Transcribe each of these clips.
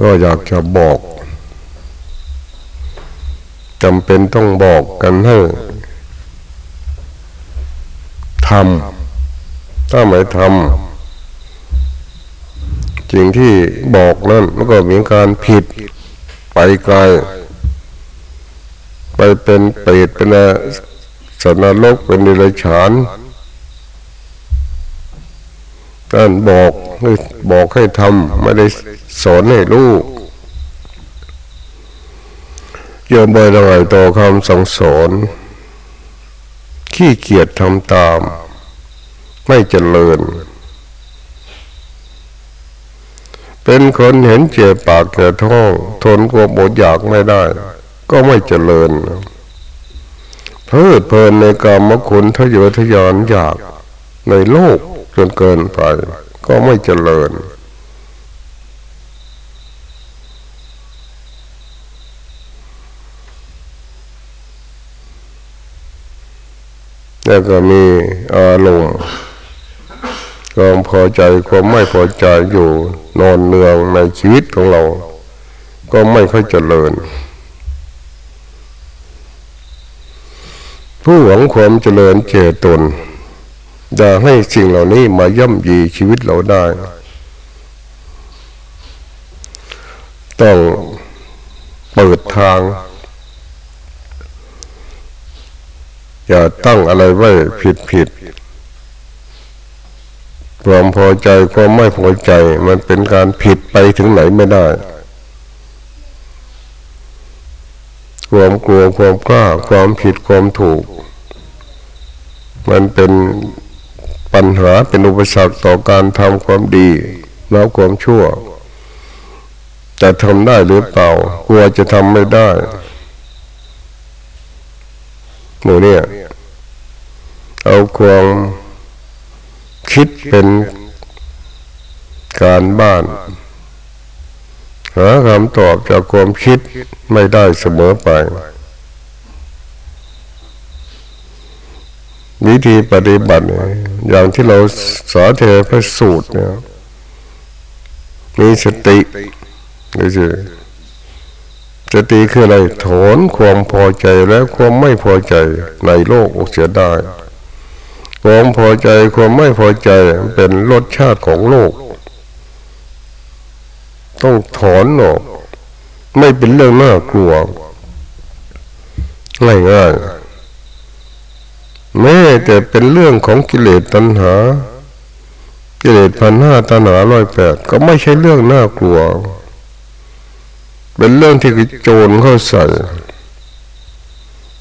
ก็อยากจะบอกจำเป็นต้องบอกกันให้ทำถ้าไม่ทำสิ่งที่บอกนั่นมันก็มีการผิดไปไกล ไปเป็นเปรตเป็นสนรกเป็นนิรฉาน ท่านบอกให้บอกให้ทำไม่ได้สอนให้ลูกยอมไปละไงต่อคำสั่งสอน ขี้เกียจทำตาม ไม่เจริญ เป็นคนเห็นเจ็บปากเจ็บท้อง ทนความอดอยากไม่ได้ ก็ไม่เจริญเพื่อเพลินในกรรมคุณทะเยอทะยานอยากในโลก จนเกินไป ก็ไม่เจริญ แล้วก็มีอารมณ์ความพอใจความไม่พอใจอยู่นอนเนืองในชีวิตของเรา ก็ไม่ค่อยเจริญ ผู้หวังความเจริญเจตน จะให้สิ่งเหล่านี้มาย่ำยีชีวิตเราได้ ต้องเปิดทาง อย่าตั้งอะไรไว้ผิดผิดความพอใจความไม่พอใจมันเป็นการผิดไปถึงไหนไม่ได้ ความกลัวความกล้าความผิดความถูก มันเป็น ปัญหาเป็นอุปสรรคต่อการทำความดีแล้วความชั่ว จะทำได้หรือเปล่ากลัวจะทำไม่ได้หนูเนี่ย เอาความคิดเป็นการบ้านหาคำตอบจากความคิดไม่ได้เสมอไปวิธีปฏิบัติ อย่างที่เราสอนเทพระสูตรเนี่ยมีสตินี่คือสติคืออะไรถอนความพอใจและความไม่พอใจในโลกออกเสียได้ความพอใจความไม่พอใจเป็นรสชาติของโลก ต้องถอนออก ไม่เป็นเรื่องน่ากลัวง่ายง่าย แม้แต่เป็นเรื่องของกิเลสตัณหา กิเลสพันห้าตัณหาร้อยแปดก็ไม่ใช่เรื่องน่ากลัว เป็นเรื่องที่โจรเข้าใส่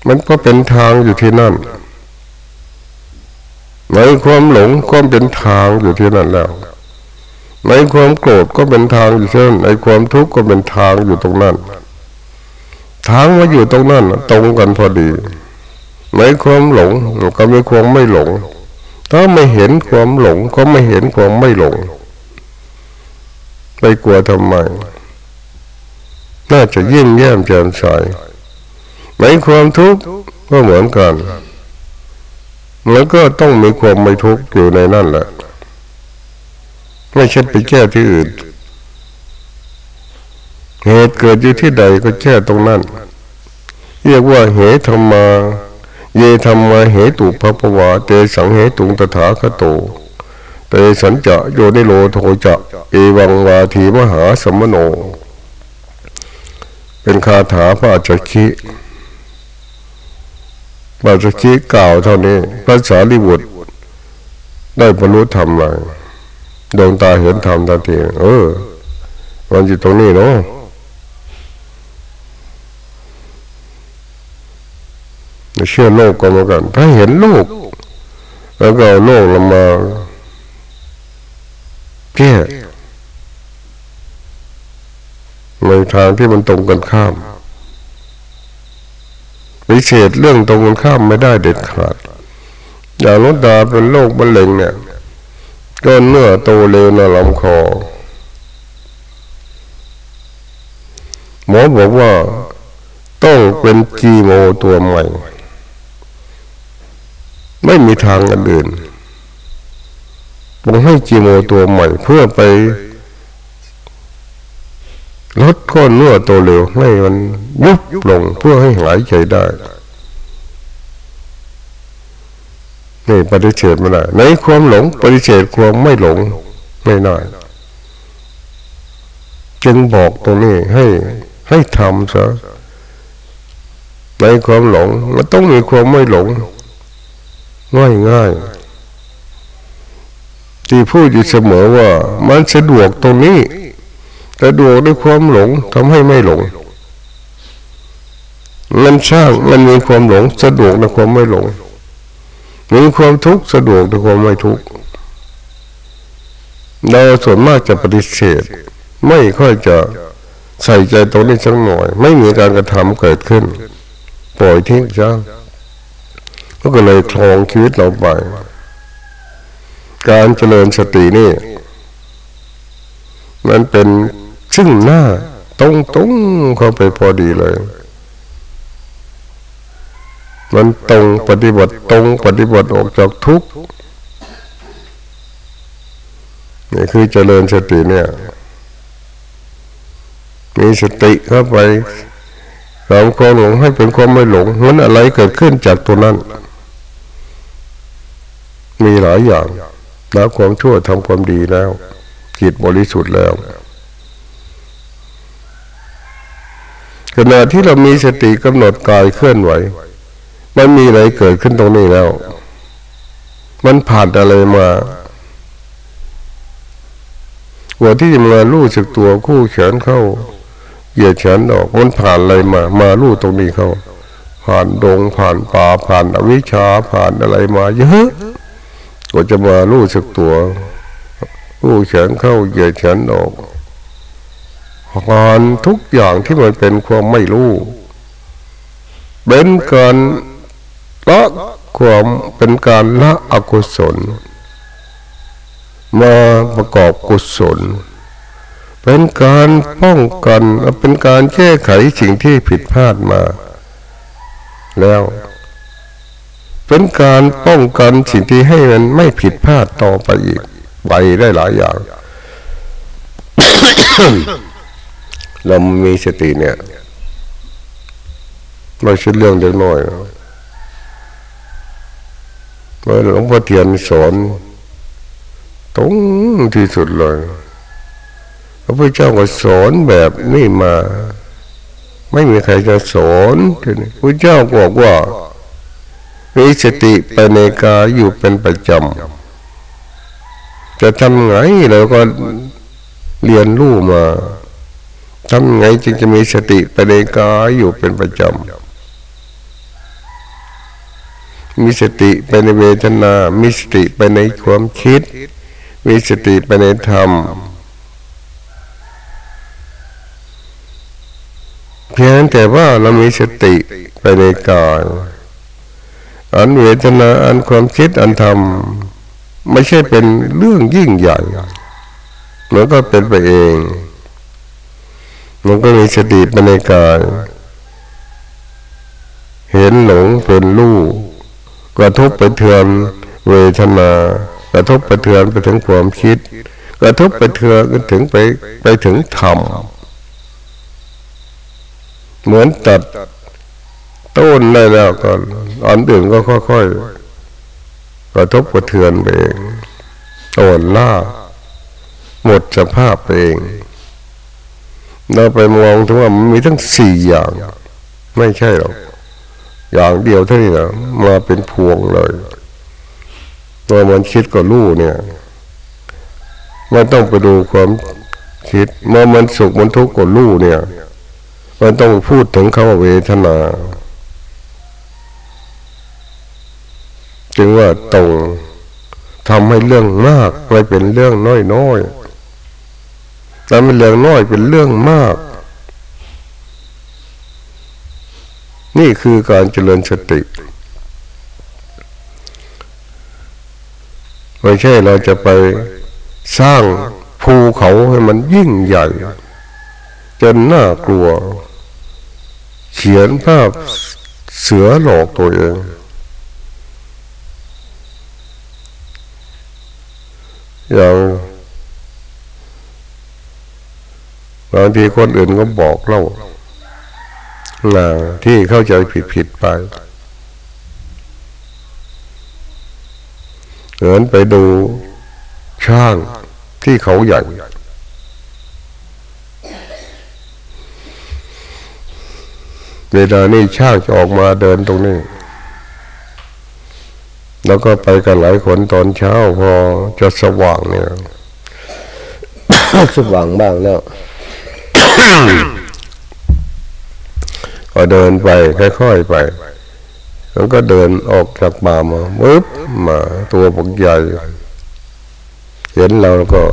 มันก็เป็นทางอยู่ที่นั่นในความหลงก็เป็นทางอยู่ที่นั่นแล้ว ในความโกรธก็เป็นทางอยู่ที่นั่นในความทุกข์ก็เป็นทางอยู่ตรงนั้น ทางมาอยู่ตรงนั้นตรงกันพอดี ในความหลงก็มีความไม่หลง ถ้าไม่เห็นความหลงก็ไม่เห็นความไม่หลงไปกลัวทำไม น่าจะยิ่งแย้มแจ่มใสในความทุกข์ก็เหมือนกัน แล้วก็ต้องมีความไม่ทุกข์อยู่ในนั่นแหละ ไม่ใช่ไปแก้ที่อื่น เหตุเกิดอยู่ที่ใดก็แก้ตรงนั้น เรียกว่าเหตุธรรมา เยธรรมาเหตุภพวาเตสังเหตุตถาคโตเตสัญจะโยนิโลโทจะเอวังวาทีมหาสมโน เป็นคาถาพระจักคิพระจักคิกล่าวเท่านี้พระสารีบุตรได้บรรลุธรรมเลยดวงตาเห็นธรรมทันทีเออ มันอยู่ตรงนี้เนาะ เชื่อโลกก็เหมือนกัน ถ้าเห็นโลก แล้วก็เอาโลกลงมาแก้ในทางที่มันตรงกันข้ามวิเศษเรื่องตรงกันข้ามไม่ได้เด็ดขาด อย่างลุตาเป็นโรคมะเร็งเนี่ยก้อนเนื้อโตเร็วในลำคอหมอบอกว่าต้องเป็นจีโมตัวใหม่ ไม่มีทางอื่นผมให้จีโมตัวใหม่เพื่อไปลดก้อนเนื้อตัวเร็วให้มันยุบลงเพื่อให้หายใจได้นี่ปฏิเสธไม่ได้ในความหลงปฏิเสธความไม่หลงไม่ได้จึงบอกตรงนี้ให้ให้ทำซะในความหลงมันต้องมีความไม่หลง ง่ายง่ายที่พูดอยู่เสมอว่ามันสะดวกตรงนี้สะดวกด้วยความหลงทำให้ไม่หลง มันสร้างมันมีความหลง สะดวกในความไม่หลงมีความทุกข์สะดวกในความไม่ทุกข์เราส่วนมากจะปฏิเสธ ไม่ค่อยจะใส่ใจตรงนี้สักหน่อย ไม่มีการกระทำเกิดขึ้น ปล่อยทิ้งซะ ก็เลยคลองชีวิตเราไป การเจริญสตินี่ มันเป็นซึ่งหน้าตรงตรงเข้าไปพอดีเลย มันตรงปฏิบัติตรงปฏิบัติออกจากทุกข์นี่คือเจริญสติเนี่ยมีสติเข้าไปทำความหลงให้เป็นความไม่หลงมันอะไรเกิดขึ้นจากตัวนั้น มีหลายอย่างละความชั่วทำความดีแล้วจิตบริสุทธิ์แล้วขณะที่เรามีสติกำหนดกายเคลื่อนไหว มันมีอะไรเกิดขึ้นตรงนี้แล้ว มันผ่านอะไรมาหัวที่จะมาลู่สึกตัวคู่เฉินเข้า เหยียดเฉินออกมันผ่านอะไรมา มาลู่ตรงนี้เข้า ผ่านดงผ่านป่าผ่านอวิชชาผ่านอะไรมาเยอะ ก็จะมาลู่สึกตัวลู่เฉินเข้าเหยียดเฉินออกผ่านทุกอย่างที่มันเป็นความไม่รู้เป็นการละความเป็นการละอกุศล มาประกอบกุศล เป็นการป้องกันเป็นการแก้ไขสิ่งที่ผิดพลาดมา แล้ว เป็นการป้องกันสิ่งที่ให้มันไม่ผิดพลาดต่อไปอีกไปได้หลายอย่าง เรามีสติเนี่ยไม่ใช่เรื่องเล็กน้อยนะเมื่อหลวงพ่อเทียนสอนตรงที่สุดเลยพระพุทธเจ้าก็สอนแบบนี้มา ไม่มีใครจะสอนทีนี้พระเจ้าบอกว่า มีสติไปในกายอยู่เป็นประจำจะทำไงเราก็เรียนรู้มาทำไงจึงจะมีสติไปในกายอยู่เป็นประจำมีสติไปในเวทนา มีสติไปในความคิด มีสติไปในธรรมเพียงแต่ว่าเรามีสติไปในกาย อันเวทนาอันความคิดอันธรรม ไม่ใช่เป็นเรื่องยิ่งใหญ่มันก็เป็นไปเอง มันก็มีสติปัญญาย เห็นหลงเป็นลูกกระทบไปเทือนเวทนากระทบไปเทือนไปถึงความคิด กระทบไปเทือนถึงไปไปถึงธรรมเหมือนตัดต้นได้แล้วก็ อันอื่นก็ค่อยๆกระทบกระเทือนไปเองอ่อนล่าหมดสภาพไปเองเราไปมองถึงว่ามันมีทั้งสี่อย่าง ไม่ใช่หรอกอย่างเดียวเท่านี้นะมาเป็นพวงเลยตัวมันคิดก็รู้เนี่ยมันต้องไปดูความคิดเมื่อมันสุขมันทุกข์ก็รู้เนี่ย มันต้องพูดถึงคำว่าเวทนา จึงว่าตรงทำให้เรื่องมากไปเป็นเรื่องน้อยๆแต่เป็นเรื่องน้อยเป็นเรื่องมาก นี่คือการเจริญสติไม่ใช่เราจะไปสร้างภูเขาให้มันยิ่งใหญ่ จนน่ากลัว เขียนภาพเสือหลอกตัวเอง อย่างบางทีคนอื่นก็บอกเล่าที่เข้าใจผิดผิดไปเหมือนไปดูช่างที่เขาใหญ่เวลานี้ช่างจะออกมาเดินตรงนี้ แล้วก็ไปกันหลายคนตอนเช้าพอจะสว่างเนี่ยสว่างบ้างแล้วก็เดินไปค่อยๆไป แล้วก็เดินออกจากป่ามาปึ๊บมาตัวปกใหญ่ เห็นเราก็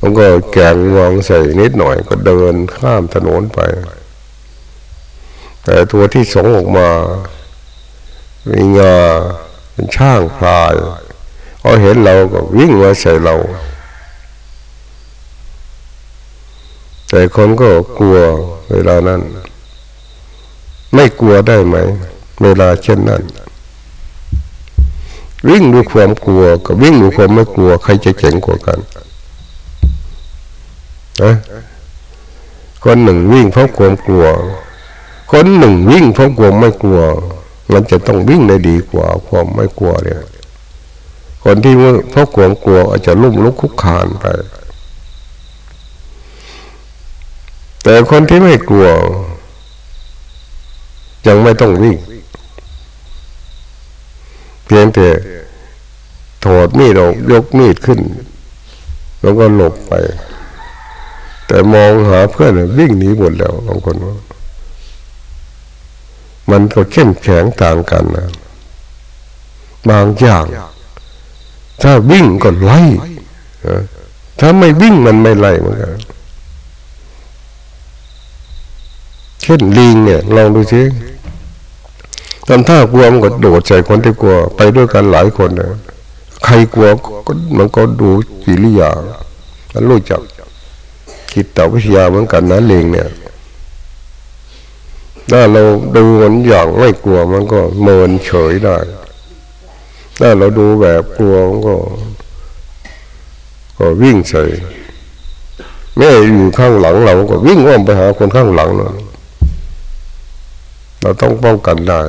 มันก็แกงวางใส่นิดหน่อยก็เดินข้ามถนนไป แต่ตัวที่สองออกมามีงา เป็นช่างพลายพอเห็นเราก็วิ่งมาใส่เรา แต่คนก็กลัวเวลานั้น ไม่กลัวได้ไหม เวลาเช่นนั้น วิ่งด้วยความกลัวกับวิ่งด้วยความไม่กลัว ใครจะเจ๋งกว่ากันนะคนหนึ่งวิ่งเพราะความกลัว คนหนึ่งวิ่งเพราะความไม่กลัว มันจะต้องวิ่งได้ดีกว่าความไม่กลัวเนี่ย คนที่เพราะความกลัวอาจจะลุ่มลุกคุกคานไป แต่คนที่ไม่กลัว ยังไม่ต้องวิ่ง เพียงแต่ถอดมีดออกยกมีดขึ้น แล้วก็หลบไป แต่มองหาเพื่อนวิ่งหนีหมดแล้วบางคนว่า มันก็เข้มแข็งต่างกันนะบางอย่าง ถ้าวิ่งก็ไล่ถ้าไม่วิ่งมันไม่ไล่เหมือนกันเช่นลิงเนี่ยลองดูสิตอนถ้ากลัวมันก็โดดใส่คนที่กลัว ไปด้วยกันหลายคนนะใครกลัวก็มันก็ดูกิริยาแล้วรู้จักคิดต่อวิทยาเหมือนกันนะเลงเนี่ย ถ้าเราดูมันอย่างไม่กลัวมันก็เมินเฉยได้ ถ้าเราดูแบบกลัวมันก็ ก็วิ่งใส่แม่อยู่ข้างหลังเราก็วิ่งอ้อมไปหาคนข้างหลังเราเราต้องป้องกันได้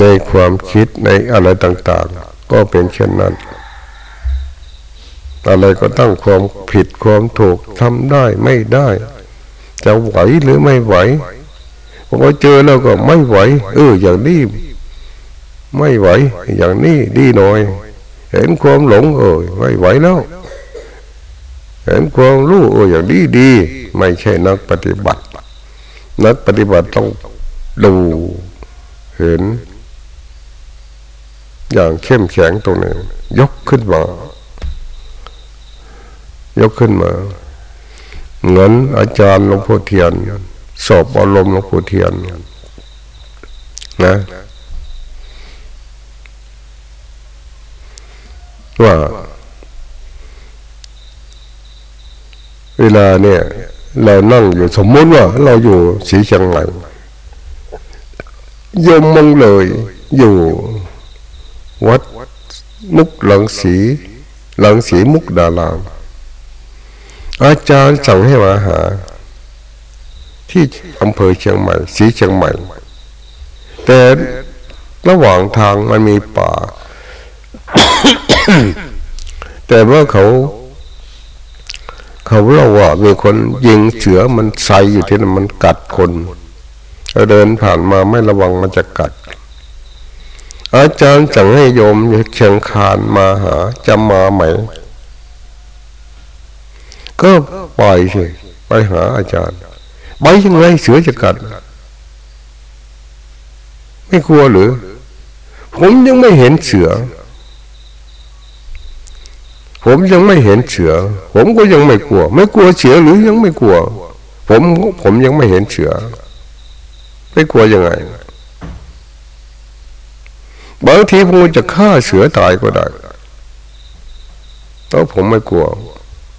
ในความคิดในอะไรต่าง ๆ ก็เป็นเช่นนั้น อะไรก็ตั้งความผิดความถูกทำได้ไม่ได้ จะไหวหรือไม่ไหวพอเจอแล้วก็ไม่ไหว เออ อย่างนี้ไม่ไหว อย่างนี้ดีหน่อย เห็นความหลง เออไม่ไหวแล้วเห็นความรู้เอออย่างนี้ดี ไม่ใช่นักปฏิบัติ นักปฏิบัติต้องดูเห็น อย่างเข้มแข็งตรงนี้ยกขึ้นมา ยกขึ้นมา เหมือนอาจารย์หลวงพ่อเทียน สอบอารมณ์หลวงพ่อเทียนนะว่าเวลาเนี่ย เรานั่งอยู่สมมติว่า เราอยู่สีเชียงใหม่ยมมงเลย อยู่ วัดมุกหลังสี หลังสีมุกดาลาม อาจารย์สั่งให้มาหา ที่อำเภอเชียงใหม่สีเชียงใหม่ แต่ระหว่างทางมันมีป่า แต่ว่าเขา เขาเล่าว่ามีคนยิงเสือมันใส่อยู่ที่นั่นมันกัดคนเดินผ่านมาไม่ระวังมันจะกัด อาจารย์สั่งให้โยมเชียงคานมาหาจะมาไหม ก็ปล่อยสิไปหาอาจารย์ไปยังไงเสือจะกัด ไม่กลัวหรือ ผมยังไม่เห็นเสือ ผมยังไม่เห็นเสือ ผมก็ยังไม่กลัว ไม่กลัวเสือหรือยังไม่กลัว ผมผมยังไม่เห็นเสือ ไม่กลัวยังไงบางทีผมจะฆ่าเสือตายก็ได้แล้วผมไม่กลัว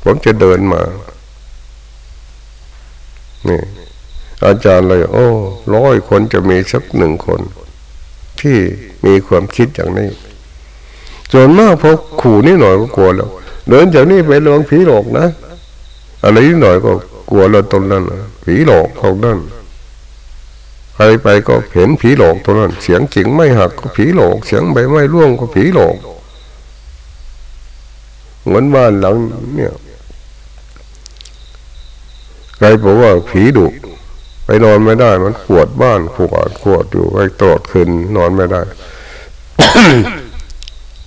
ผมจะเดินมานี่อาจารย์เลย โอ้ร้อยคนจะมีสักหนึ่งคน ที่มีความคิดอย่างนี้ส่วนมากพอขู่นิดหน่อยก็กลัวแล้ว เดินจากนี้ไประวังผีหลอกนะอะไรนิดหน่อยก็กลัวเราตรงนั้นผีหลอกเขานั่นใครไปก็เห็นผีหลอกตรงนั้น เสียงจิงไม่หักก็ผีหลอก เสียงใบไม้ร่วงก็ผีหลอกเหมือนบ้านหลังเนี่ย ใครบอกว่าผีดุไปนอนไม่ได้ มันปวดบ้านปวดปวดอยู่ไปตลอดคืนนอนไม่ได้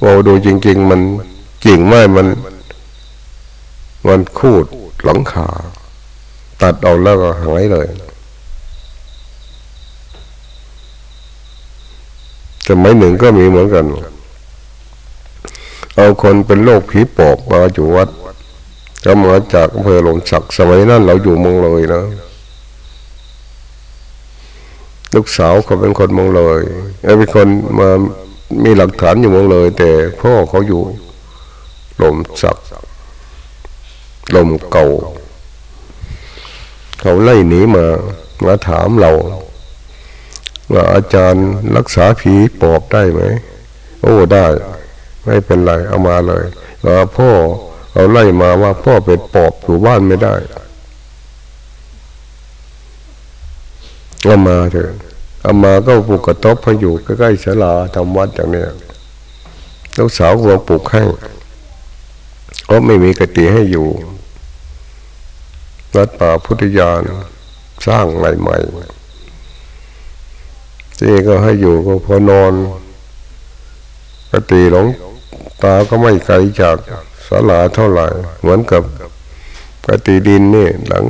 ว่าดูจริง ๆ มันจริงไหมมัน มันคูดหลังคาตัดเอาแล้วก็หายเลยสมัยหนึ่งก็มีเหมือนกัน เอาคนเป็นโรคผีปอบมาอยู่วัด ก็มาจากอำเภอหลงสักสมัยนั้นเราอยู่เมืองเลยนะ ลูกสาวเขาเป็นคนเมืองเลยเป็นคนมามีหลักฐานอยู่เมืองเลย แต่พ่อเขาอยู่หลมสักหลมเก่า เขาไล่หนีมามาถามเราว่าอาจารย์รักษาผีปอบได้ไหม โอ้ได้ ไม่เป็นไร เอามาเลยว่าพ่อ เอาไล่มาว่าพ่อเป็นปอบอยู่บ้านไม่ได้เอามาเถอะเอามาก็ปลูกกระต๊อบให้อยู่ใกล้ๆศาลาทำวัดอย่างนี้ลูกสาวก็ปลูกให้เพราไม่มีกติให้อยู่วัดป่าพุทธยานสร้างใหม่ๆที่ก็ให้อยู่ก็พอนอนกติหลงตาก็ไม่ไกลจาก ศาลาเท่าไหร่ เหมือนกับกติดินนี่หลัง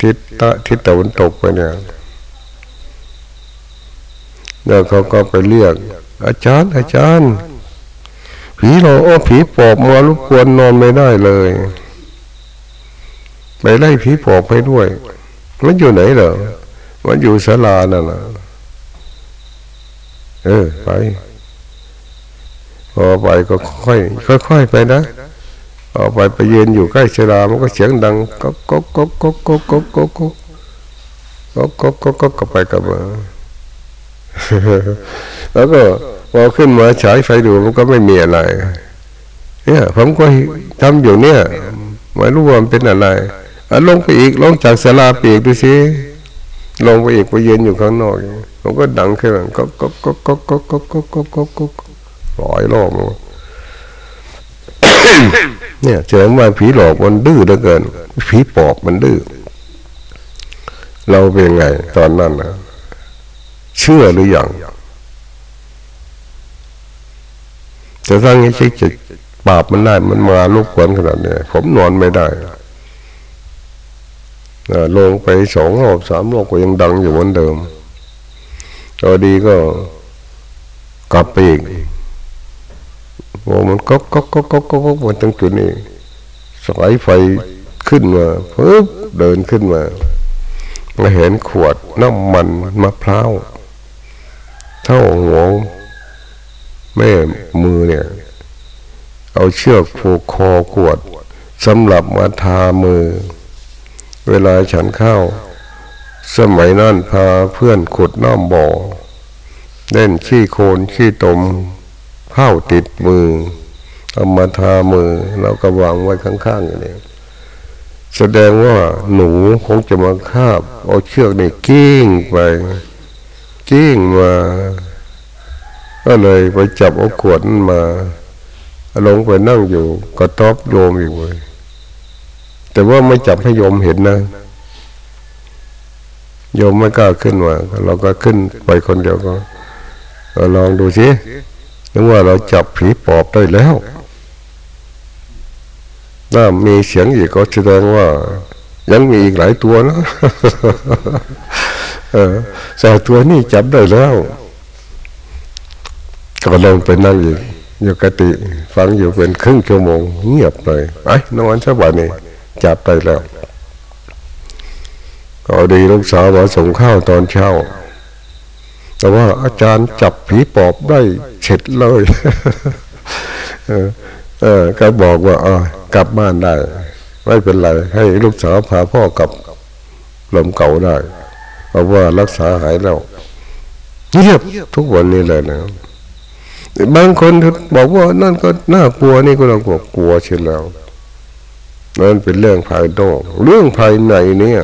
ทิศตะทิศตะวันตกไปเนี่ยแล้วเขาก็ไปเรียก อาจารย์ อาจารย์ ผีหลอกอ้ผีปอบมาลุกวนนอนไม่ได้เลยไปไล่ผีปอบให้ด้วย มันอยู่ไหนเหรอมันอยู่ศาลานั่นแหละเออไปพอไปก็ค่อยค่อยๆไปนะ พอไปไปยืนอยู่ใกล้ศาลามันก็เสียงดังก็ก็ก็ก็ก็ก็ก็ก็ก็ก็ก็ก็ก็ไปกับแล้วก็พอขึ้นมาฉายไฟดูมันก็ไม่มีอะไร เนี่ย ผมก็ทำอยู่เนี่ยไม่รู้ว่ามันเป็นอะไรอลงไปอีกลงจากศาลาไปอีกดูสิลงไปอีกไปยืนอยู่ข้างนอกมันก็ดังขึ้นก็ก็ก็ก็ก็ก็ก็ก็ก็ก็ร้อยรอบ เนี่ยเจอว่าผีหลอกมันดื้อเหลือเกิน ผีปอบมันดื้อเราเป็นไง ตอนนั้นนะเชื่อหรืออยังจะสร้างให้ชิจิตบาปมันได้มันมาลุกขวนขนาดนี้ผมนอนไม่ได้ลงไปสองรอบสามรอบก็ยังดังอยู่เหมือนเดิมตอดีก็กลับไปอีก โอ้มันก็ก็ก็ก็ก็ก็มันตรงจุดนี้สายไฟขึ้นมาปึ๊บเดินขึ้นมามาเห็นขวดน้ำมันมะพร้าวเท่าหัวแม่มือเนี่ย เอาเชือกผูกคอกวดสำหรับมาทามือ เวลาฉันเข้าสมัยนั้นพาเพื่อนขุดน้ำบ่อเล่นขี้โคลนขี้ตม ข้าวติดมือเอามาทามือแล้วก็วางไว้ข้างๆอย่างนี้แสดงว่าหนูคงจะมาคาบ เอาเชือกนี่กิ้งไป กิ้งมา ก็เลยไปจับเอาขวดมาลงไปนั่งอยู่ก็ตอบโยมอีกเลยแต่ว่าไม่จับให้โยมเห็นนะโยมไม่กล้าขึ้นมาเราก็ขึ้นไปคนเดียวก็ลองดูสิ นึกว่าเราจับผีปอบได้แล้วถ้ามีเสียงอีกก็แสดงว่า ยังมีอีกหลายตัวนะเออแต่ตัวนี้จับได้แล้วก็ลงไปนั่งอยู่อยู่กติ ฟังอยู่เป็นครึ่งชั่วโมง เงียบเลยไอ้นอนสบายนี่จับไปแล้ว ก็ดีลูกสาวมาส่งข้าวตอนเช้า แต่ว่าอาจารย์จับผีปอบได้เฉ็ดเลยเออเออก็บอกว่าอ๋อกลับบ้านได้ ไม่เป็นไร ให้ลูกสาวพาพ่อกลับลมเก่าได้เพราะว่ารักษาหายแล้วเงียบทุกวันนี้เลยนะบางคนบอกว่านั่นก็น่ากลัวนี่ก็เราบอกกลัวเช่นแล้วนั่นเป็นเรื่องภายนอกเรื่องภายในเนี่ย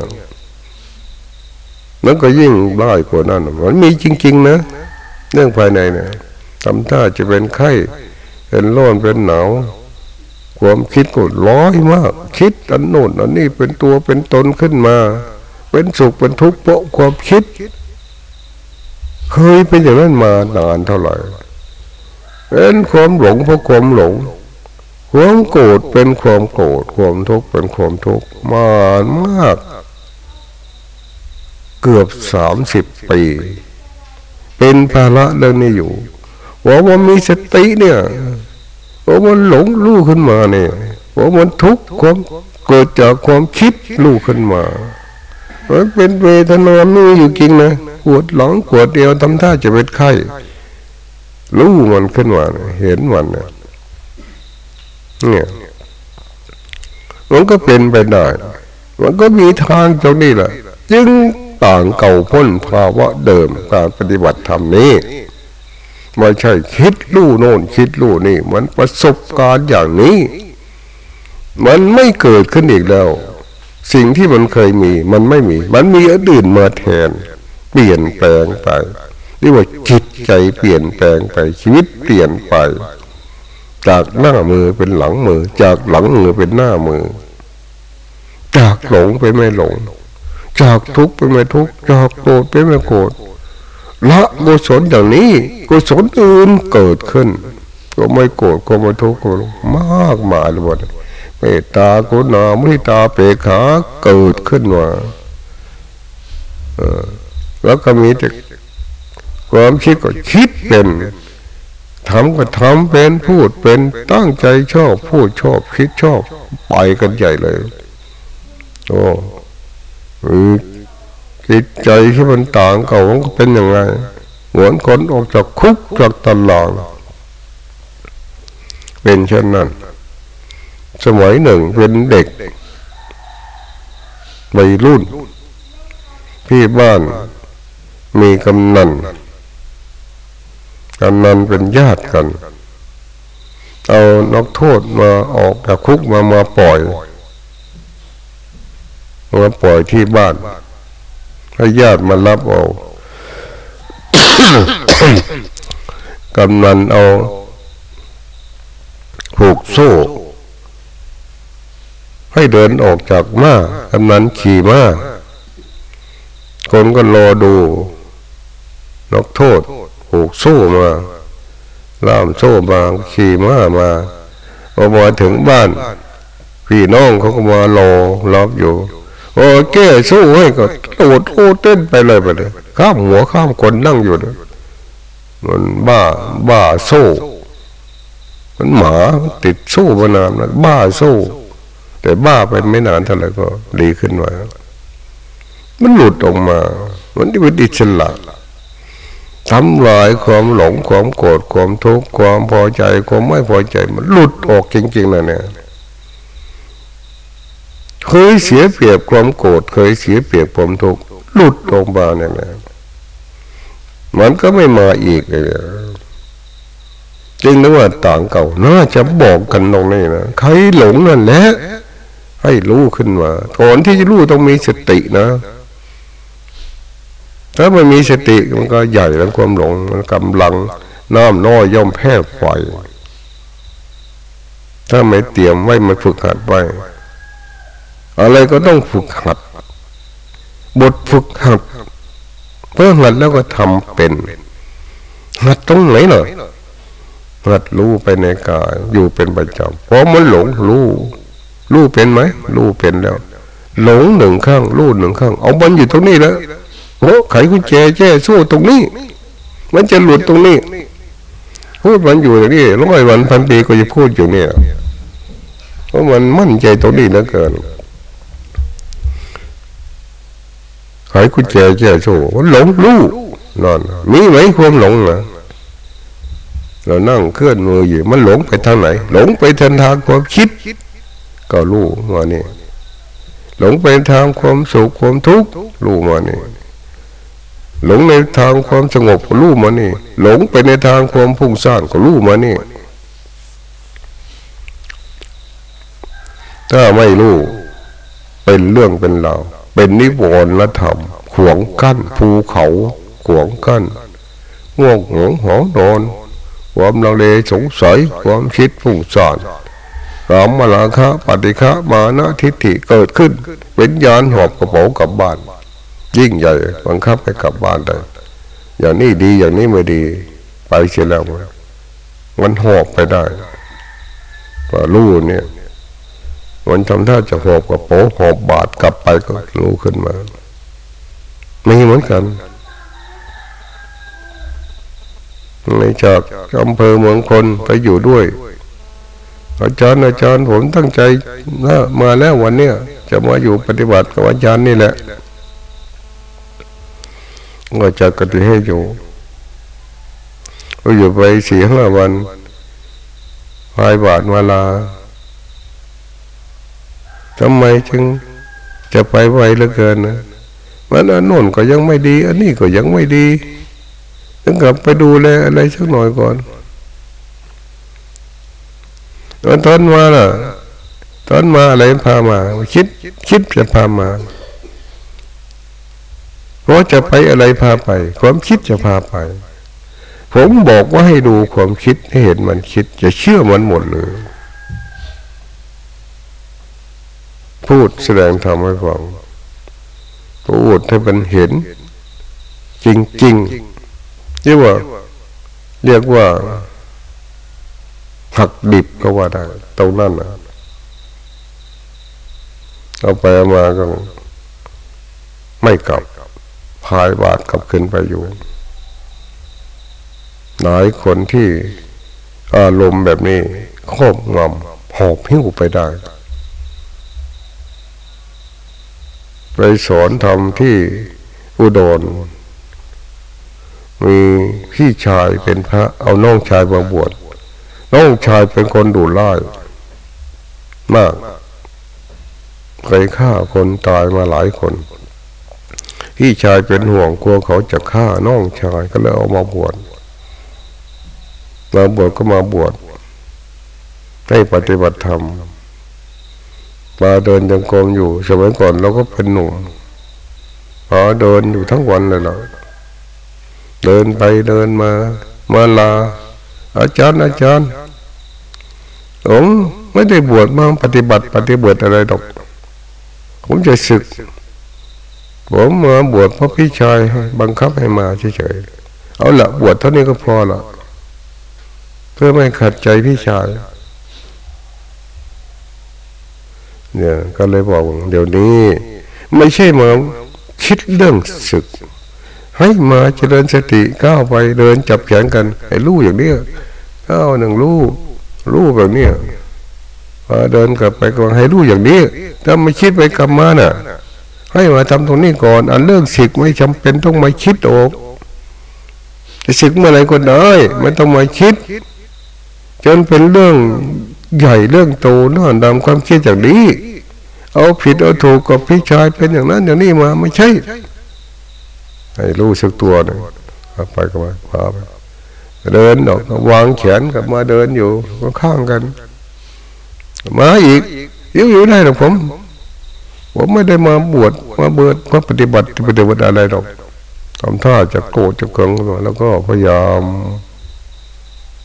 มันก็ยิ่งร้ายกว่านั้นมันมีจริง ๆ นะเรื่องภายในเนี่ยทำท่าจะเป็นไข้ เป็นร้อนเป็นหนาวความคิดก็ร้อยมาก คิดอันโน้นอันนี้เป็นตัวเป็นตนขึ้นมา เป็นสุขเป็นทุกข์เพราะความคิด เคยเป็นอย่างนั้นมานานเท่าไหร่เป็นความหลงเพราะความหลงความโกรธเป็นความโกรธความทุกข์เป็นความทุกข์มานมาก เกือบสามสิบปี เป็นภาระเรื่องนี้อยู่ว่าว่ามีสติเนี่ยว่ามันหลงรู้ขึ้นมาเนี่ยว่ามันทุกข์ความเกิดจากความคิดรู้ขึ้นมามันเป็นเวทนามีอยู่จริงนะปวดหลังปวดเดียวทำท่าจะเป็นไข้รู้มันขึ้นมาเห็นมันเนี่ยเนี่ยมันก็เป็นไปได้ มันก็มีทางตรงนี้แหละจึง ต่างเก่าพ้นภาวะเดิมการปฏิบัติธรรมนี้ไม่ใช่คิดลู่โน่นคิดลู่นี่ มันประสบการณ์อย่างนี้ มันไม่เกิดขึ้นอีกแล้ว สิ่งที่มันเคยมีมันไม่มี มันมีอื่นมาแทน เปลี่ยนแปลงไปเรียกว่าจิตใจเปลี่ยนแปลงไปชีวิตเปลี่ยนไป จากหน้ามือเป็นหลังมือ จากหลังมือเป็นหน้ามือ จากหลงไปไม่หลง จากทุกข์ไปไม่ทุกข์จากโกรธไปไม่โกรธละกุศลอย่างนี้กุศลอื่นเกิดขึ้น ก็ไม่โกรธก็ไม่ทุกข์มากมายหมดเมตตากุณามุทิตาเปขาเกิดขึ้นมาแล้วก็มีแต่ความคิดก็คิดเป็นทำก็ทำเป็นพูดเป็นตั้งใจชอบพูดชอบคิดชอบไปกันใหญ่เลย โอ้ จิตใจที่มันต่างเก่ามันเป็นยังไงเหมือนคนออกจากคุกจากตลาดเป็นเช่นนั้น สมัยหนึ่งเป็นเด็กวัยรุ่นที่บ้านมีกำนันกำนันเป็นญาติกัน เอานักโทษมาออกจากคุกมามาปล่อย มาปล่อยที่บ้าน ให้ญาติมารับเอากำนันเอาผูกโซ่ ให้เดินออกจากม้ากำนันขี่ม้าคนก็รอดูนกโทษผูกโซ่มาล่ามโซ่มาขี่ม้ามาพอมาถึงบ้าน พี่น้องเขาก็มารอรับอยู่ โอ้แก้สู้ให้ก็โดดโอเต้นไปเลยไปเลย ข้ามหัวข้ามคนนั่งอยู่เลยมันบ้าบ้าโซ่มันหมาติดโซ่มานานแล้วบ้าโซ่แต่บ้าไปไม่นานเท่าไหร่ก็ดีขึ้นมามันหลุดออกมา มันที่เป็นอิสระทำลายความหลงความโกรธความทุกข์ความพอใจความไม่พอใจ มันหลุดออกจริงๆนะเนี่ย เคยเสียเปรียบความโกรธเคยเสียเปรียบความทุกข์หลุดออกมาเนี่ยนะมันก็ไม่มาอีกเลยจริงนะว่าต่างเก่าน่าจะบอกกันตรงนี้นะใครหลงนั่นแหละให้รู้ขึ้นมาก่อนที่จะรู้ต้องมีสตินะ ถ้ามันมีสติมันก็ใหญ่แล้วความหลงมันกำลังน้ำน้อยย่อมแพ้ไฟถ้าไม่เตรียมไว้มาฝึกหัดไว้ อะไรก็ต้องฝึกหัด บทฝึกหัดเพื่อหัดแล้วก็ทำเป็นหัดตรงไหนหน่อยหัดรู้ไปในกายอยู่เป็นประจำเพราะมันหลงรู้รู้เป็นไหมรู้เป็นแล้ว หลงหนึ่งข้างรู้หนึ่งข้าง เอามันอยู่ตรงนี้แล้วโอ้ไขกุญแจแจ้สู้ตรงนี้ มันจะหลุดตรงนี้ พูดมันอยู่อย่างนี้ร้อยวันพันปีก็จะพูดอยู่เนี่ยเพราะมันมั่นใจตรงนี้เหลือเกิน ไขกุญแจแจ้สู้หลงรู้นอน มีไหมความหลงนะเรานั่งเคลื่อนมืออยู่ มันหลงไปทางไหน หลงไปทางทางความคิด ก็รู้ว่านี่หลงไปทางความสุขความทุกข์รู้มานี่หลงในทางความสงบก็รู้มานี่ หลงไปในทางความพุ่งสร้างก็รู้มานี่ ถ้าไม่รู้เป็นเรื่องเป็นราว เป็นนิวรณธรรม ขวงกั้นภูเขาขวงกั้นง่วงหงหอนอนความลังเลสงสัยความคิดฟุ้งซ่านรามมาลาคะปฏิฆะมานะทิฏฐิเกิดขึ้น เป็นยานหอบกระเป๋ากลับบ้าน ยิ่งใหญ่บังคับให้กลับบ้านได้อย่างนี้ดีอย่างนี้ไม่ดี ไปเสียแล้วมันหอบไปได้ว่ารู้เนี่ย มันทำท่าจะหอบกระเป๋าหอบบาดกลับไปก็รู้ขึ้นมา ไม่เหมือนกัน ในจากอำเภอเมืองคนไปอยู่ด้วย อาจารย์อาจารย์ผมตั้งใจนะมาแล้ววันเนี้ยจะมาอยู่ปฏิบัติกับอาจารย์นี่แหละก็จะกติให้อยู่ก็อยู่ไปสี่ห้าวันพายบาทมาลา ทำไมจึงจะไปไวเหลือเกินนะมันอันโน่นก็ยังไม่ดี อันนี้ก็ยังไม่ดีต้องกลับไปดูแลอะไรสักหน่อยก่อนตอนมาล่ะตอนมาอะไรพามา คิดคิดจะพามาเพราะจะไปอะไรพาไป ความคิดจะพาไป ผมบอกว่าให้ดูความคิดให้เห็นมันคิด จะเชื่อมันหมดเลย พูดแสดงธรรมให้ฟังพูดให้มันเห็น จริงๆเรียกว่า เรียกว่าหักดิบก็ว่าได้ตรงนั้นนะเอาไปามาก็ ไม่กลับพายบาทกลับขึ้นไปอยู่ หลายคนที่อารมณ์แบบนี้ครอบงำหอบหิ้วไปได้ ไปสอนทำที่อุดร มีพี่ชายเป็นพระ เอาน้องชายมาบวชน้องชายเป็นคนดุร้ายมากเคยฆ่าคนตายมาหลายคน พี่ชายเป็นห่วงกลัวเขาจะฆ่าน้องชายก็เลยเอามาบวชมาบวชก็มาบวชให้ปฏิบัติธรรม มาเดินยังกรมอยู่สมัยก่อนเราก็เป็นหนุ่มพอเดินอยู่ทั้งวันเลยเราเดินไปเดินมา มาลา อาจารย์อาจารย์ผมไม่ได้บวชมาปฏิบัติ ปฏิบัติอะไรดอก ผมจะศึก ผมมาบวชเพราะพี่ชายบังคับให้มาเฉยๆเอาละบวชเท่านี้ก็พอละเพื่อไม่ขัดใจพี่ชาย เนี่ยก็เลยบอกเดี๋ยวนี้ ไม่ใช่มาคิดเรื่องศึก ให้มาเจริญสติก้าวไปเดินจับแขนกันให้รู้อย่างนี้ก้าวหนึ่งรู้รู้แบบนี้พอเดินกลับไปก็ให้รู้อย่างนี้ ถ้าไม่คิดไปกลับมาน่ะ ให้มาทำตรงนี้ก่อน อันเรื่องสิกไม่จำเป็นต้องมาคิดออกจะสิกเมื่อไรก็ได้ไม่ต้องมาคิด จนเป็นเรื่อง ใหญ่เรื่องโตน่าดำความคิดอย่างนี้ เอาผิดเอาถูกกับพี่ชายเป็นอย่างนั้นอย่างนี้มาไม่ใช่ ให้รู้สึกตัวหนะไปก็มาพาไปเดินออกวางแขนกับมาเดินอยู่ก็ข้างกัน มาอีกยิ้วอยู่ได้หรอกผม ผมไม่ได้มาบวชมาเบิดมาปฏิบัติปฏิบัติอะไรหรอกทำท่าจะโกรธจะเกิงแล้วก็พยายาม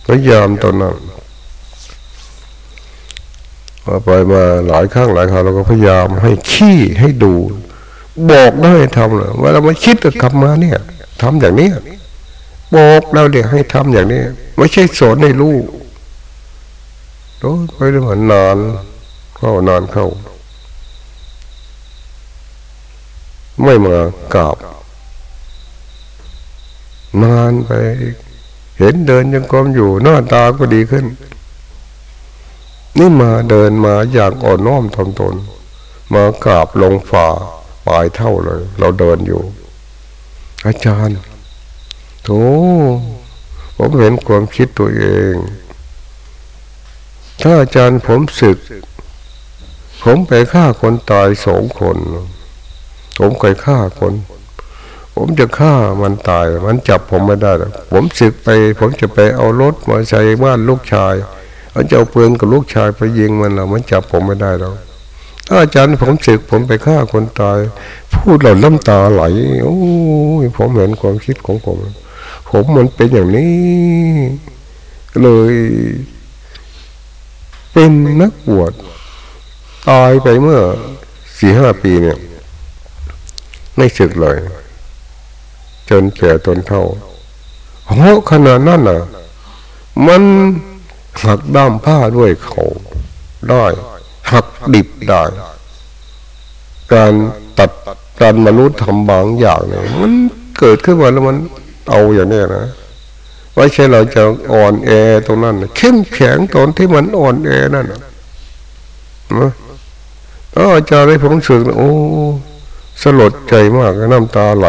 พยายามตอนนั้น ไปมาหลายครั้งหลายครั้งเราก็พยายามให้ขี้ให้ดู บอกได้ทำเลยว่าเราไม่คิดจะกลับมาเนี่ยทำอย่างนี้บอกเราเดี๋ยวให้ทำอย่างนี้ ไม่ใช่สอนให้รู้โอ้ไปเรื่องนานเข้านานเข้า ไม่มากราบนานไป เห็นเดินยังกรมอยู่หน้าตาก็ดีขึ้น นี่มาเดินมาอย่างอ่อนน้อมทำตน มากราบลงฝ่าปลายเท่าเลย เราเดินอยู่ อาจารย์โถผมเห็นความคิดตัวเอง ถ้าอาจารย์ผมศึก ผมไปฆ่าคนตายสองคน ผมเคยฆ่าคน ผมจะฆ่ามันตาย มันจับผมไม่ได้หรอกผมศึกไป ผมจะไปเอารถมาใช้บ้านลูกชาย อาจะเอาปืนกับลูกชายไปยิงมันแล้วมันจับผมไม่ได้หรอกถ้าอาจารย์ผมศึกผมไปฆ่าคนตาย พูดเราล้ำตาไหล โอ้ยผมเห็นความคิดของผม ผมมันเป็นอย่างนี้ เลย เป็นนักบวชตายไปเมื่อสี่ห้าปีเนี่ย ไม่ศึกเลย จนแก่ตนเท่าเพราะขนาดนั้นน่ะ มัน หักด้ามผ้าด้วยเขาได้หักดิบได้ การตัดการมนุษย์ทำบางอย่างเนี่ยมันเกิดขึ้นมาแล้วมันเอาอย่างนี้นะไม่ใช่เราจะอ่อนแอตรงนั้นเข้มแข็งตอนที่มันอ่อนแอนั่นนะอาจารย์ได้ผมสึกโอ้สลดใจมากน้ำตาไหล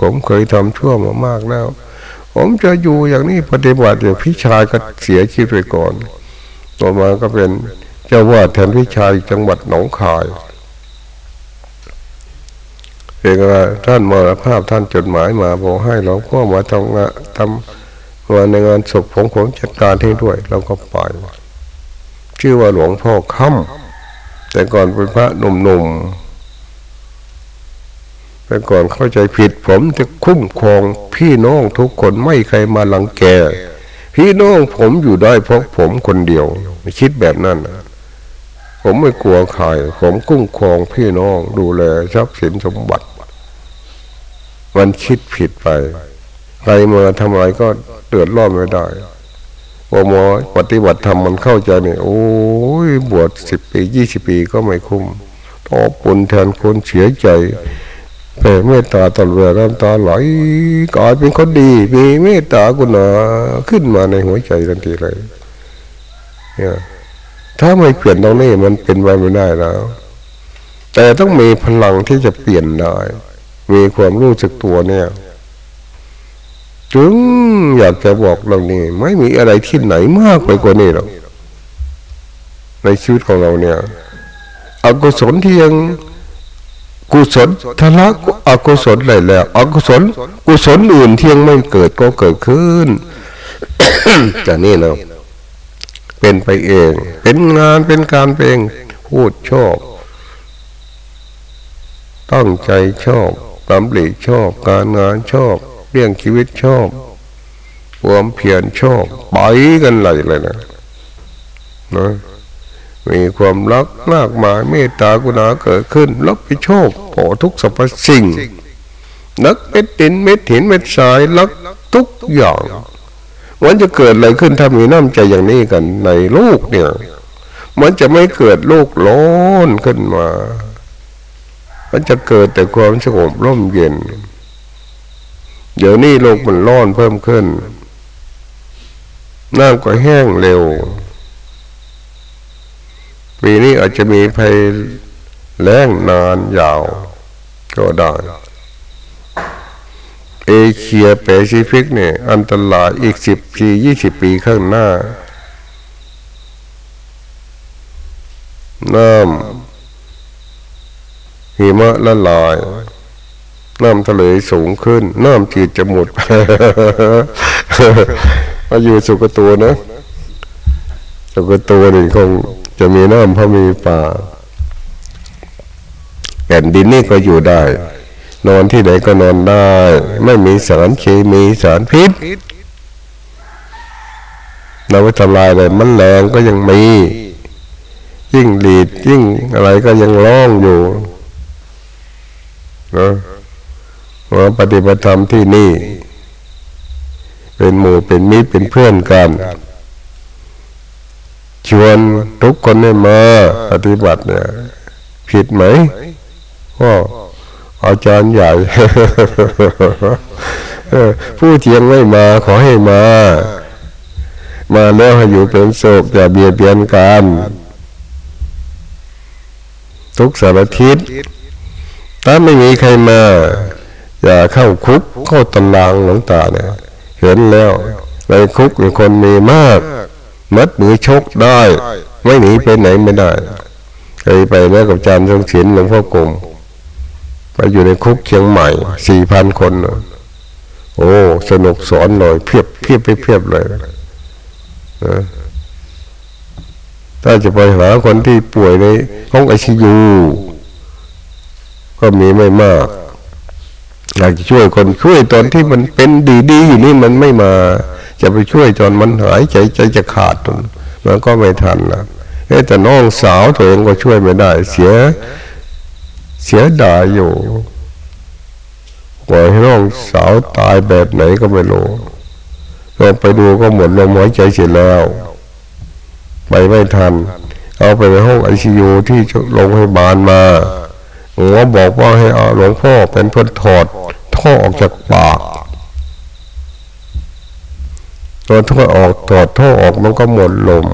ผมเคยทำชั่วมามากแล้ว ผมจะอยู่อย่างนี้ปฏิบัติอย่างพี่ชายก็เสียชีวิตไปก่อน ต่อมาก็เป็นเจ้าวาดแทนพี่ชายจังหวัดหนองคายเองว่าท่านมรภาพท่านจดหมายมาบอกให้เราก็มาทำงานทำมาในงานศพของผมจัดการให้ด้วยเราก็ไปชื่อว่าหลวงพ่อค่ำแต่ก่อนเป็นพระหนุ่มๆ แต่ก่อนเข้าใจผิดผมจะคุ้มครองพี่น้องทุกคนไม่ใครมาหลังแก พี่น้องผมอยู่ได้เพราะผมคนเดียว คิดแบบนั้นผมไม่กลัวใครผมคุ้มครองพี่น้องดูแลทรัพย์สินสมบัติ มันคิดผิดไป ใครมาทำอะไรก็เดือดร้อนไม่ได้พอมอปฏิบัติธรรมมันเข้าใจเนี่ยโอ้ยบวชสิบปียี่สิบปีก็ไม่คุ้มตอปุนแทนคนเสียใจ แผ่เมตตาตลอดเวลาน้ำตาไหลกลายเป็นคนดี มีเมตตากุณาขึ้นมาในหัวใจทันทีเลยเนี่ยถ้าไม่เปลี่ยนตรงนี้มันเป็นไปไม่ได้แล้ว แต่ต้องมีพลังที่จะเปลี่ยนได้ มีความรู้สึกตัวเนี่ย จึงอยากจะบอกเรานี่ไม่มีอะไรที่ไหนมากไปกว่านี้หรอกในชีวิตของเราเนี่ยอกุศลที่ยัง กุศลทะละอกุศลอะไรแล้วอกุศล กุศลอื่นที่ยังไม่เกิดก็เกิดขึ้นจากนี้เนาะเป็นไปเอง เป็นงานเป็นการเพลงพูดชอบตั้งใจชอบตำหลิชอบ การงานชอบเรื่องชีวิตชอบความเพียรชอบไปกันเลเลยนะนะ มีความรักมากมายเมตตากรุณาเกิดขึ้นรับผิดชอบขอทุกสรรพสิ่งนักเม็ดดินเม็ดหินเม็ดทรายรักทุกอย่างมันจะเกิดอะไรขึ้นถ้ามีน้ำใจอย่างนี้กันในโลกเนี่ยมันจะไม่เกิดโลกร้อนขึ้นมา มันจะเกิดแต่ความสงบร่มเย็น เดี๋ยวนี้โลกมันร้อนเพิ่มขึ้นน้ำก็แห้งเร็ว ปีนี้อาจจะมีภัยแล้งนานยาว ก็ได้เอเชียแปซิฟิกเนี่ย อันตรายอีกสิบปียี่สิบปีข้างหน้า น้ำหิมะละลาย น้ำทะเลสูงขึ้น น้ำจืดจะหมดมาอยู่สุกตัวนะสุกตัวนี่คง จะมีน้ำเพราะมีป่าแผ่นดินนี่ก็อยู่ได้ นอนที่ไหนก็นอนได้ ไม่มีสารเคมีสารพิษ เราไปทำลายเลยมันแรงก็ยังมี ยิ่งดีดยิ่งอะไรก็ยังร้องอยู่นะมาปฏิบัติธรรมที่นี่ เป็นหมู่เป็นมิตรเป็นเพื่อนกัน ชวนทุกคนให้มาปฏิบัติเนี่ย ผิดไหมก็อาจารย์ใหญ่ผู้เทียงไม่มาขอให้มา มาแล้วให้อยู่เป็นโศกอย่าเบียดเบียนกันทุกสารทิศถ้าไม่มีใครมา อย่าเข้าคุกเข้าตำรางหลวงตาเนี่ย เห็นแล้วในคุกมีคนมีมาก มัดมือชกได้ ไม่หนีไปไหนไม่ได้เคยไปแล้วกับอาจารย์ทรงศิลป์หลวงพ่อกรมไปอยู่ในคุกเชียงใหม่สี่พันคน โอ้สนุกสอนหน่อยเพียบเพียบไปเพียบเลยนะถ้าจะไปหาคนที่ป่วยในห้องไอซียูก็มีไม่มาก อยากจะช่วยคนช่วยตอนที่มันเป็นดีๆอยู่นี่มันไม่มา จะไปช่วยจนมันหายใจใจจะขาดมันก็ไม่ทันนะแต่น้องสาวตัวเองก็ช่วยไม่ได้ เสียเสียดายอยู่ปล่อยให้น้องสาวตายแบบไหนก็ไม่รู้ลองไปดูก็หมดลมหายใจเสียแล้ว ไปไม่ทัน เอาไปในห้องไอซียูที่โรงพยาบาลมาหมอบอกว่าให้เอาหลวงพ่อเป็นคนถอดท่อออกจากปาก ตอท่อออกถอดท่อออกมันก็หมดลม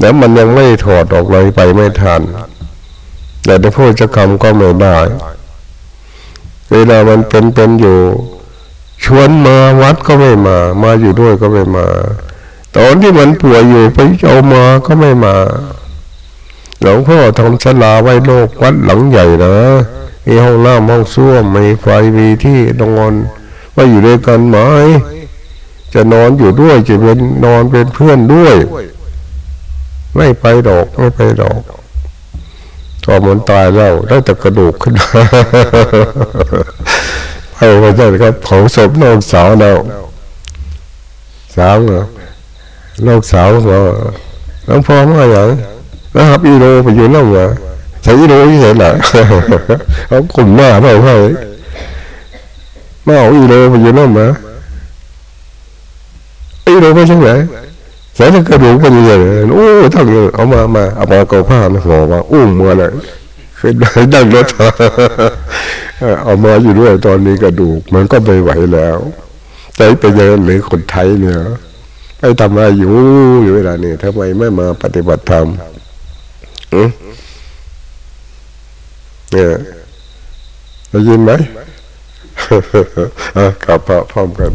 แล้วมันยังไม่ถอดออกเลยไปไม่ทันแต่ในพูดจะคำก็ไม่ได้ เวลามันเป็นเป็นอยู่ ชวนมาวัดก็ไม่มา มาอยู่ด้วยก็ไม่มา ตอนที่มันป่วยอยู่ไปเอามาก็ไม่มาหลวงพ่อทำศาลาไว้โลกวัดหลังใหญ่นะมีห้องน้ำห้องส้วมมีไฟมีที่นอนว่าอยู่ด้วยกันไหม จะนอนอยู่ด้วยจะเป็นนอนเป็นเพื่อนด้วย ไม่ไปดอกไม่ไปดอกตอนมันตายแล้วได้แต่กระดูกขึ้นมาไปพระเจ้ครับเผาศพน้องสาวเราสาวเหรอลูกสาวเหรอหลวงพ่อมาอย่างนะครับอีโรไปอยู่นั่งเหรอใช้อีโรที่ไหนล่ะเขากลุ่มหน้าเปล่าเปล่ามาเอาอีโรไปอยู่นั่งเหรอ อีโรไปช่างไหนใส่กระดูกเป็นยังไงโอ้ทั้งเอามามาเอามาเกาผ้ามาห่อมาอุ้มมาเลยขึ้นดังรถเอามาอยู่ด้วยตอนนี้กระดูก มันก็ไม่ไหวแล้วใจไปเยินหรือคนไทยเนี่ยไอ้ทำอะไรอยู่อยู่เวลานี้ทำไมไม่มาปฏิบัติธรรมเนี่ยได้ยินไหมกลับพร้อมกัน